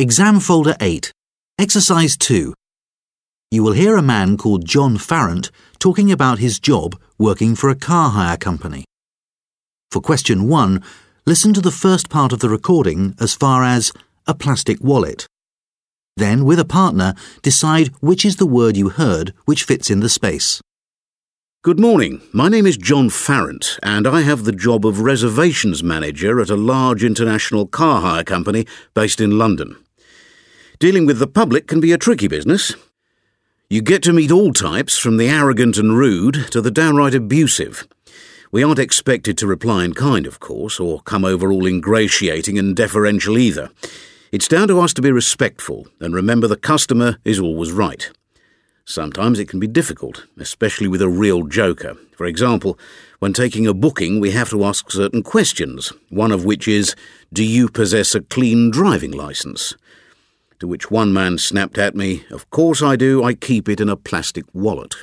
Exam Folder 8, Exercise 2. You will hear a man called John Farrant talking about his job working for a car hire company. For question 1, listen to the first part of the recording as far as a plastic wallet. Then, with a partner, decide which is the word you heard which fits in the space. Good morning. My name is John Farrant, and I have the job of reservations manager at a large international car hire company based in London. Dealing with the public can be a tricky business. You get to meet all types, from the arrogant and rude to the downright abusive. We aren't expected to reply in kind, of course, or come over all ingratiating and deferential either. It's down to us to be respectful and remember the customer is always right. Sometimes it can be difficult, especially with a real joker. For example, when taking a booking, we have to ask certain questions, one of which is Do you possess a clean driving licence? To which one man snapped at me, Of course I do, I keep it in a plastic wallet.